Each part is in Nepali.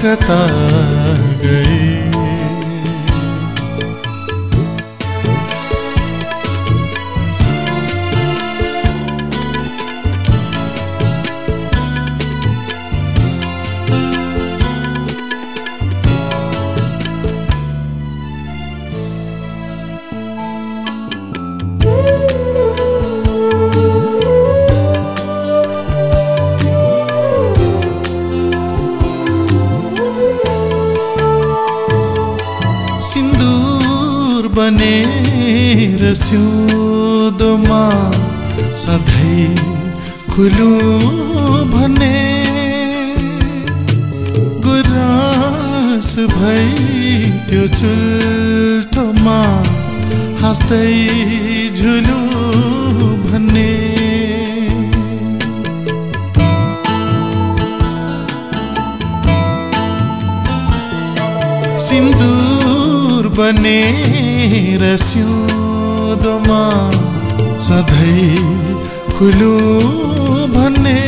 कता गए सिन्दुर बनेर सिउँदोमा सधैँ खुलु भने। गुरास भई त्यो चुल्ठोमा हाँस्दै झुलु भन्ने सिन्दुर बनेर सिउँदोमा सधैँ खुलु भन्ने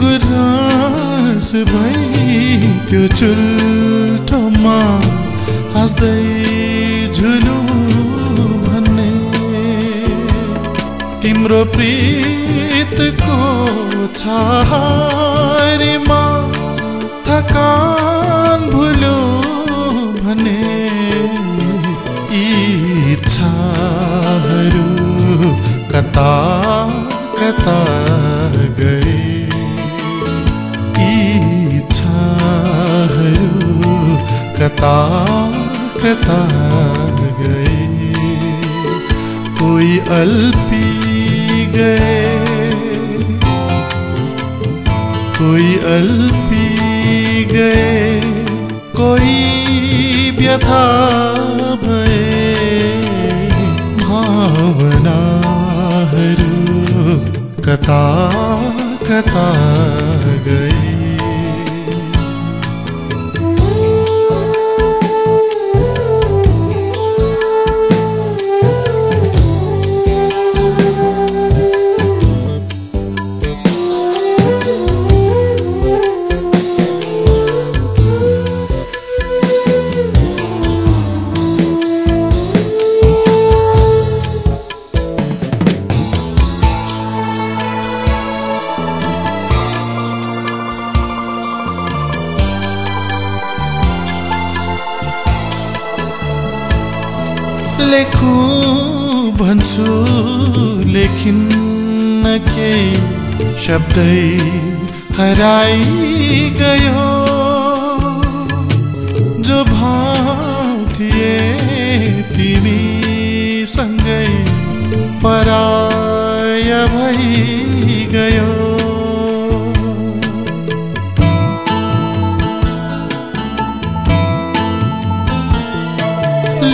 गुरास भई त्यो चुल्ठोमा हाँस्दै झुलु भन्ने तिम्रो प्रीतको छहारीमा भने इच्छाहरू कता कता गए इच्छाहरू कता कता गए कोई अल्पी गए, कोई अल्पी गए, कोई व्यथा लेखु भन्छु लेखिन्न के शब्दै हराइ गयो जो भाव थिए तिमीसँगै पराय भइ गयो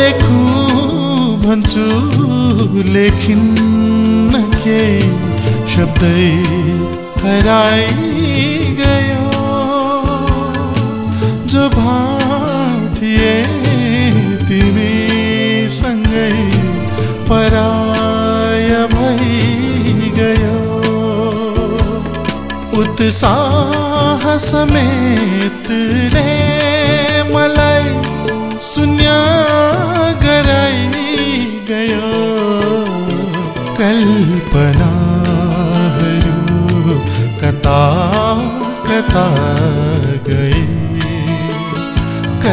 लेखु भन्छु लेखिन्न के शब्दै हराइ गयो। जो भाव तिमीसँगै पराय भइ गयो। उत्साह समेतले मलाई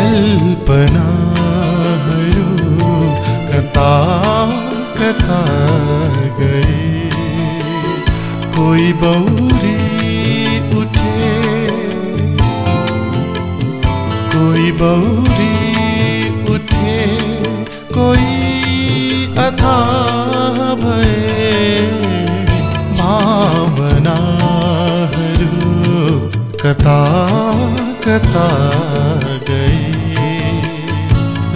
कल्पना कता कता गई कोई बौरी उठे, कोई बौरी उठे, कोई अथा भय। भावना कता कता गई